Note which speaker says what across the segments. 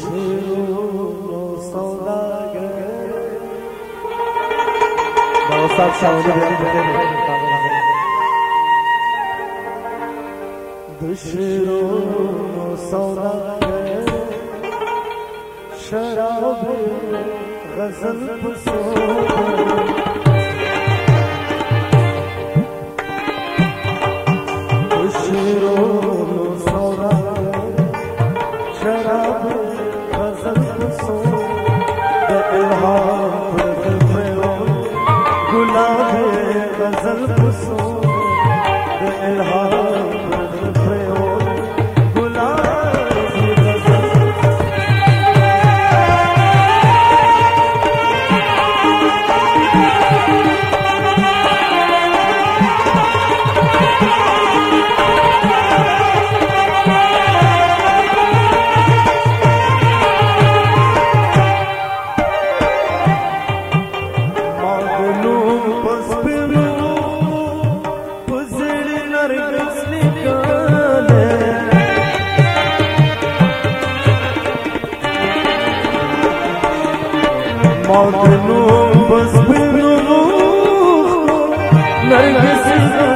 Speaker 1: Şiur solda gönül Bağırsak şahını verin Düşürüm solda gönül Şarabı gazıl pusu Oh. موت نوم بس بنوم نرگس زمان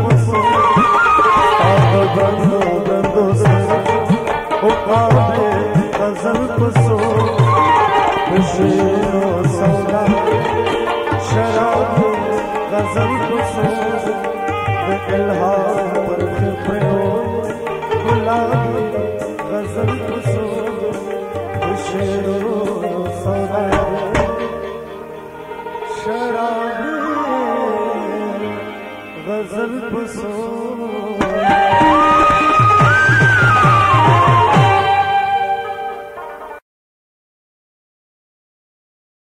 Speaker 1: لھا پرکھ